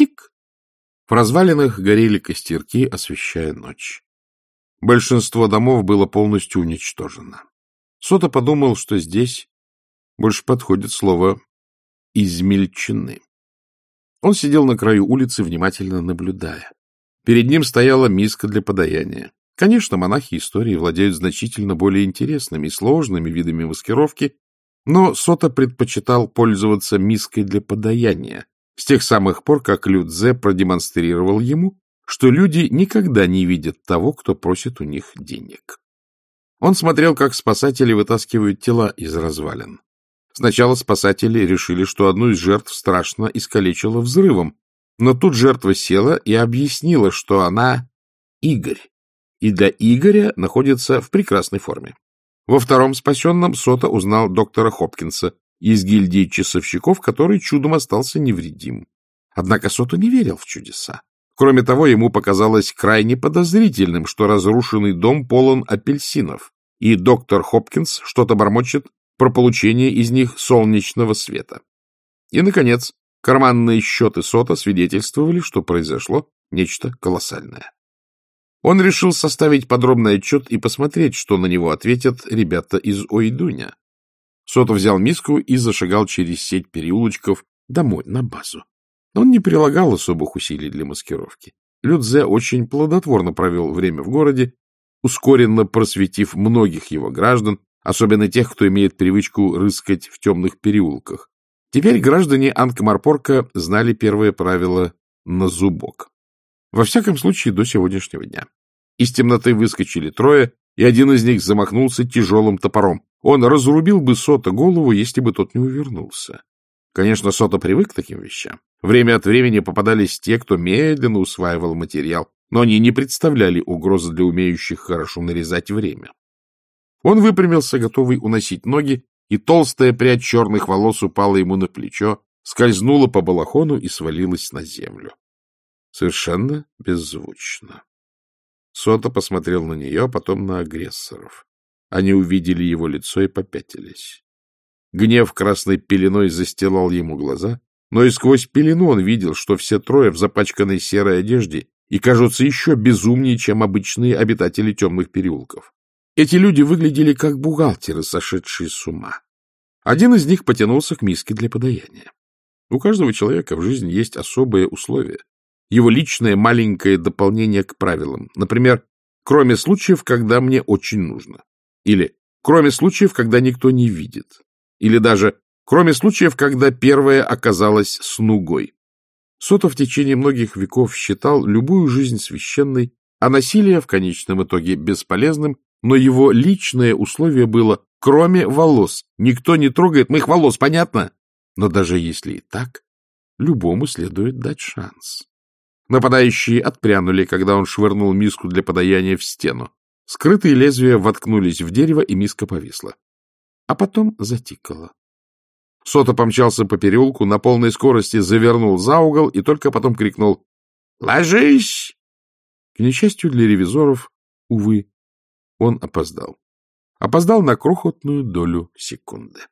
Тик! В развалинах горели костерки, освещая ночь. Большинство домов было полностью уничтожено. Сота подумал, что здесь больше подходит слово «измельчены». Он сидел на краю улицы, внимательно наблюдая. Перед ним стояла миска для подаяния. Конечно, монахи истории владеют значительно более интересными и сложными видами маскировки, но Сота предпочитал пользоваться миской для подаяния с тех самых пор, как Людзе продемонстрировал ему, что люди никогда не видят того, кто просит у них денег. Он смотрел, как спасатели вытаскивают тела из развалин. Сначала спасатели решили, что одну из жертв страшно искалечило взрывом, но тут жертва села и объяснила, что она Игорь, и для Игоря находится в прекрасной форме. Во втором спасенном Сота узнал доктора Хопкинса из гильдии часовщиков, который чудом остался невредим. Однако Сота не верил в чудеса. Кроме того, ему показалось крайне подозрительным, что разрушенный дом полон апельсинов, и доктор Хопкинс что-то бормочет про получение из них солнечного света. И, наконец, карманные счеты Сота свидетельствовали, что произошло нечто колоссальное. Он решил составить подробный отчет и посмотреть, что на него ответят ребята из Ойдуня. Сота взял миску и зашагал через сеть переулочков домой, на базу. Он не прилагал особых усилий для маскировки. Людзе очень плодотворно провел время в городе, ускоренно просветив многих его граждан, особенно тех, кто имеет привычку рыскать в темных переулках. Теперь граждане Анкмарпорка знали первое правило на зубок. Во всяком случае, до сегодняшнего дня. Из темноты выскочили трое, и один из них замахнулся тяжелым топором. Он разрубил бы Сота голову, если бы тот не увернулся. Конечно, Сота привык к таким вещам. Время от времени попадались те, кто медленно усваивал материал, но они не представляли угрозы для умеющих хорошо нарезать время. Он выпрямился, готовый уносить ноги, и толстая прядь черных волос упала ему на плечо, скользнула по балахону и свалилась на землю. Совершенно беззвучно. Сота посмотрел на нее, а потом на агрессоров. Они увидели его лицо и попятились. Гнев красной пеленой застилал ему глаза, но и сквозь пелену он видел, что все трое в запачканной серой одежде и кажутся еще безумнее, чем обычные обитатели темных переулков. Эти люди выглядели как бухгалтеры, сошедшие с ума. Один из них потянулся к миске для подаяния. У каждого человека в жизни есть особые условия, его личное маленькое дополнение к правилам. Например, кроме случаев, когда мне очень нужно. Или кроме случаев, когда никто не видит. Или даже кроме случаев, когда первое оказалось снугой. Сото в течение многих веков считал любую жизнь священной, а насилие в конечном итоге бесполезным но его личное условие было «кроме волос». Никто не трогает моих волос, понятно? Но даже если и так, любому следует дать шанс. Нападающие отпрянули, когда он швырнул миску для подаяния в стену. Скрытые лезвия воткнулись в дерево, и миска повисла. А потом затикала. Сота помчался по переулку, на полной скорости завернул за угол и только потом крикнул «Ложись!». К несчастью для ревизоров, увы, он опоздал. Опоздал на крохотную долю секунды.